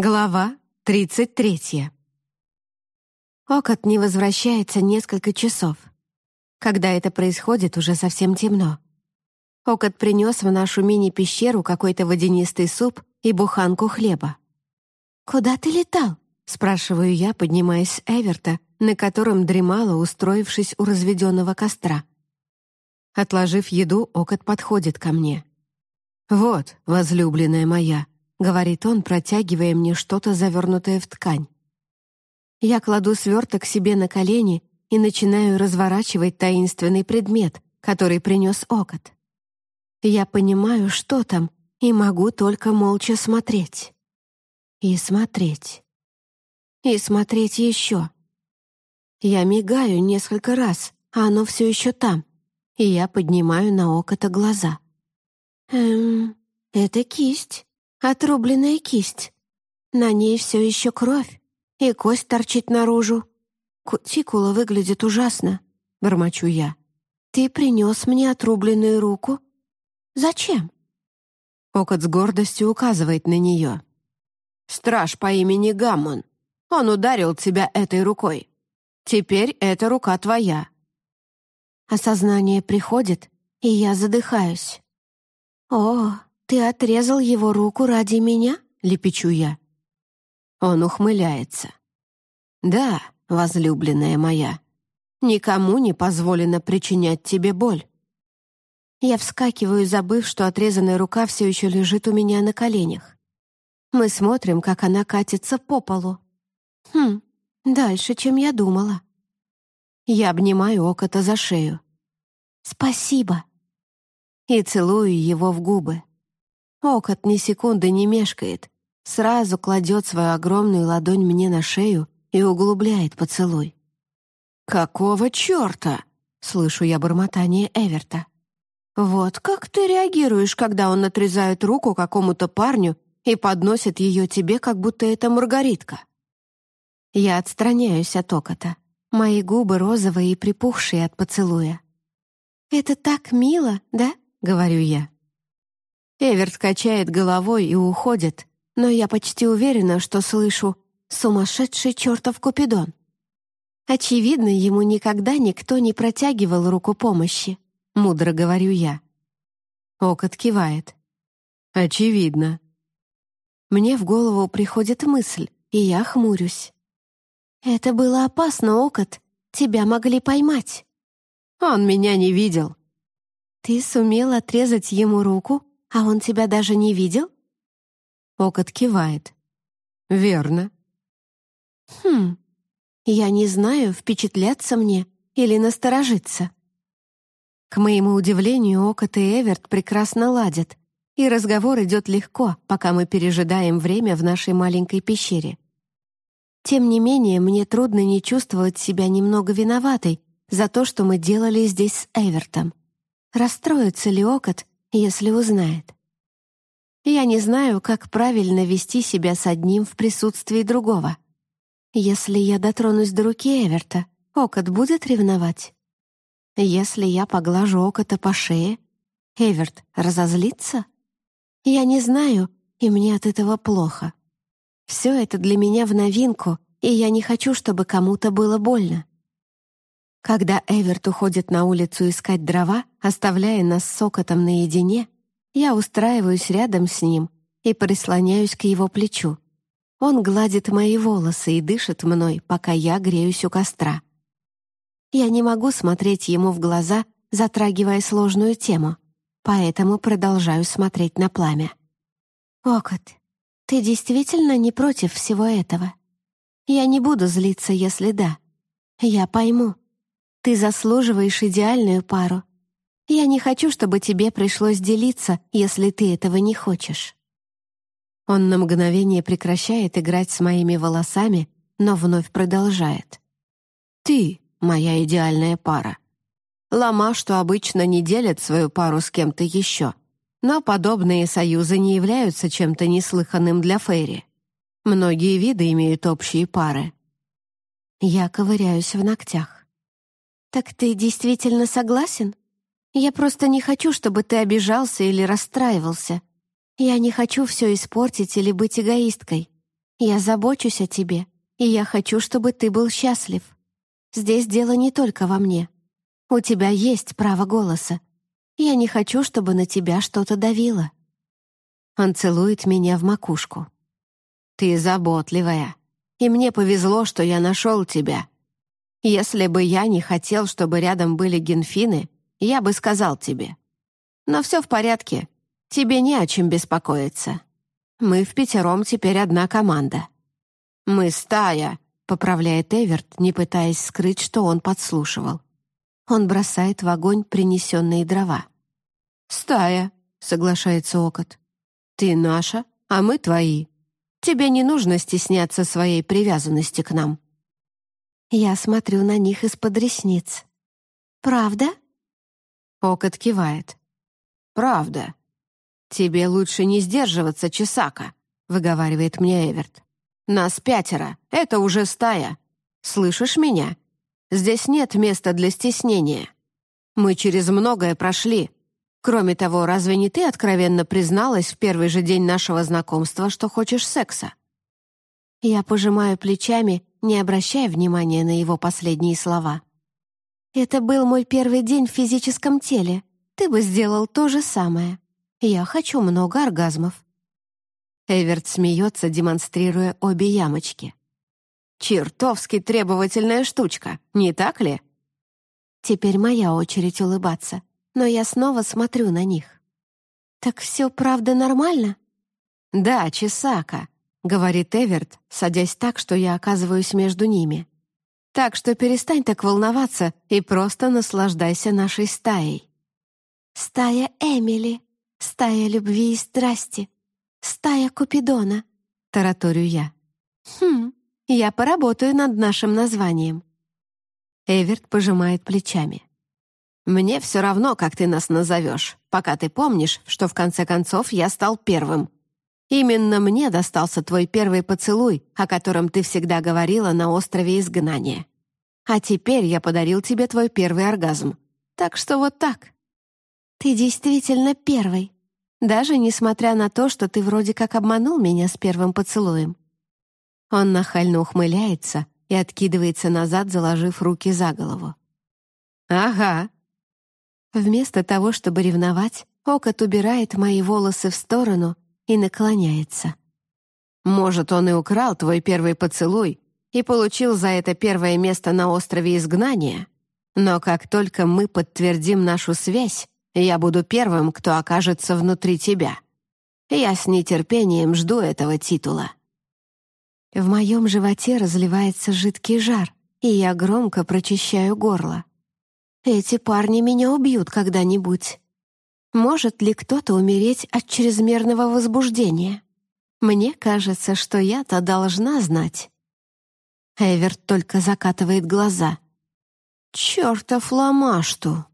Глава 33. Окот не возвращается несколько часов. Когда это происходит, уже совсем темно. Окот принес в нашу мини-пещеру какой-то водянистый суп и буханку хлеба. «Куда ты летал?» — спрашиваю я, поднимаясь с Эверта, на котором дремала, устроившись у разведенного костра. Отложив еду, Окот подходит ко мне. «Вот, возлюбленная моя», — говорит он, протягивая мне что-то, завернутое в ткань. Я кладу сверток себе на колени и начинаю разворачивать таинственный предмет, который принес окот. Я понимаю, что там, и могу только молча смотреть. И смотреть. И смотреть еще. Я мигаю несколько раз, а оно все еще там, и я поднимаю на окото глаза. Эм, это кисть. Отрубленная кисть. На ней все еще кровь, и кость торчит наружу. Кутикула выглядит ужасно, бормочу я. Ты принес мне отрубленную руку? Зачем? Окот с гордостью указывает на нее. «Страж по имени Гаммон. Он ударил тебя этой рукой. Теперь эта рука твоя». Осознание приходит, и я задыхаюсь. «О, «Ты отрезал его руку ради меня?» — лепечу я. Он ухмыляется. «Да, возлюбленная моя, никому не позволено причинять тебе боль». Я вскакиваю, забыв, что отрезанная рука все еще лежит у меня на коленях. Мы смотрим, как она катится по полу. Хм, дальше, чем я думала. Я обнимаю Окота за шею. «Спасибо!» И целую его в губы. Окот ни секунды не мешкает, сразу кладет свою огромную ладонь мне на шею и углубляет поцелуй. «Какого черта?» — слышу я бормотание Эверта. «Вот как ты реагируешь, когда он отрезает руку какому-то парню и подносит ее тебе, как будто это маргаритка?» Я отстраняюсь от окота. Мои губы розовые и припухшие от поцелуя. «Это так мило, да?» — говорю я. Эверт качает головой и уходит, но я почти уверена, что слышу «сумасшедший чертов Купидон». Очевидно, ему никогда никто не протягивал руку помощи, мудро говорю я. Окот кивает. Очевидно. Мне в голову приходит мысль, и я хмурюсь. Это было опасно, Окот. Тебя могли поймать. Он меня не видел. Ты сумел отрезать ему руку а он тебя даже не видел?» Окот кивает. «Верно». «Хм, я не знаю, впечатляться мне или насторожиться». К моему удивлению, Окот и Эверт прекрасно ладят, и разговор идет легко, пока мы пережидаем время в нашей маленькой пещере. Тем не менее, мне трудно не чувствовать себя немного виноватой за то, что мы делали здесь с Эвертом. Расстроится ли Окот, если узнает. Я не знаю, как правильно вести себя с одним в присутствии другого. Если я дотронусь до руки Эверта, Окот будет ревновать? Если я поглажу Окота по шее, Эверт разозлится? Я не знаю, и мне от этого плохо. Все это для меня в новинку, и я не хочу, чтобы кому-то было больно. Когда Эверт уходит на улицу искать дрова, оставляя нас с Окотом наедине, я устраиваюсь рядом с ним и прислоняюсь к его плечу. Он гладит мои волосы и дышит мной, пока я греюсь у костра. Я не могу смотреть ему в глаза, затрагивая сложную тему, поэтому продолжаю смотреть на пламя. «Окот, ты действительно не против всего этого? Я не буду злиться, если да. Я пойму. Ты заслуживаешь идеальную пару. Я не хочу, чтобы тебе пришлось делиться, если ты этого не хочешь». Он на мгновение прекращает играть с моими волосами, но вновь продолжает. «Ты — моя идеальная пара. Лама, что обычно не делят свою пару с кем-то еще. Но подобные союзы не являются чем-то неслыханным для Фейри. Многие виды имеют общие пары. Я ковыряюсь в ногтях. «Так ты действительно согласен? Я просто не хочу, чтобы ты обижался или расстраивался. Я не хочу все испортить или быть эгоисткой. Я забочусь о тебе, и я хочу, чтобы ты был счастлив. Здесь дело не только во мне. У тебя есть право голоса. Я не хочу, чтобы на тебя что-то давило». Он целует меня в макушку. «Ты заботливая, и мне повезло, что я нашел тебя. Если бы я не хотел, чтобы рядом были генфины, я бы сказал тебе. Но все в порядке, тебе не о чем беспокоиться. Мы в пятером теперь одна команда». «Мы стая», — поправляет Эверт, не пытаясь скрыть, что он подслушивал. Он бросает в огонь принесенные дрова. «Стая», — соглашается Окот. «Ты наша, а мы твои. Тебе не нужно стесняться своей привязанности к нам». Я смотрю на них из-под ресниц. «Правда?» Окот кивает. «Правда. Тебе лучше не сдерживаться, Чесака», — выговаривает мне Эверт. «Нас пятеро. Это уже стая. Слышишь меня? Здесь нет места для стеснения. Мы через многое прошли, Кроме того, разве не ты откровенно призналась в первый же день нашего знакомства, что хочешь секса?» Я пожимаю плечами, не обращая внимания на его последние слова. «Это был мой первый день в физическом теле. Ты бы сделал то же самое. Я хочу много оргазмов». Эверт смеется, демонстрируя обе ямочки. «Чертовски требовательная штучка, не так ли?» Теперь моя очередь улыбаться но я снова смотрю на них. «Так все правда нормально?» «Да, Чесака», — говорит Эверт, садясь так, что я оказываюсь между ними. «Так что перестань так волноваться и просто наслаждайся нашей стаей». «Стая Эмили, стая любви и страсти, стая Купидона», — тараторю я. «Хм, я поработаю над нашим названием». Эверт пожимает плечами. Мне все равно, как ты нас назовешь, пока ты помнишь, что в конце концов я стал первым. Именно мне достался твой первый поцелуй, о котором ты всегда говорила на острове изгнания. А теперь я подарил тебе твой первый оргазм. Так что вот так. Ты действительно первый, даже несмотря на то, что ты вроде как обманул меня с первым поцелуем. Он нахально ухмыляется и откидывается назад, заложив руки за голову. «Ага, Вместо того, чтобы ревновать, Окот убирает мои волосы в сторону и наклоняется. «Может, он и украл твой первый поцелуй и получил за это первое место на острове изгнания, но как только мы подтвердим нашу связь, я буду первым, кто окажется внутри тебя. Я с нетерпением жду этого титула». В моем животе разливается жидкий жар, и я громко прочищаю горло. Эти парни меня убьют когда-нибудь. Может ли кто-то умереть от чрезмерного возбуждения? Мне кажется, что я-то должна знать. Эверт только закатывает глаза. «Чёртов ломашту!»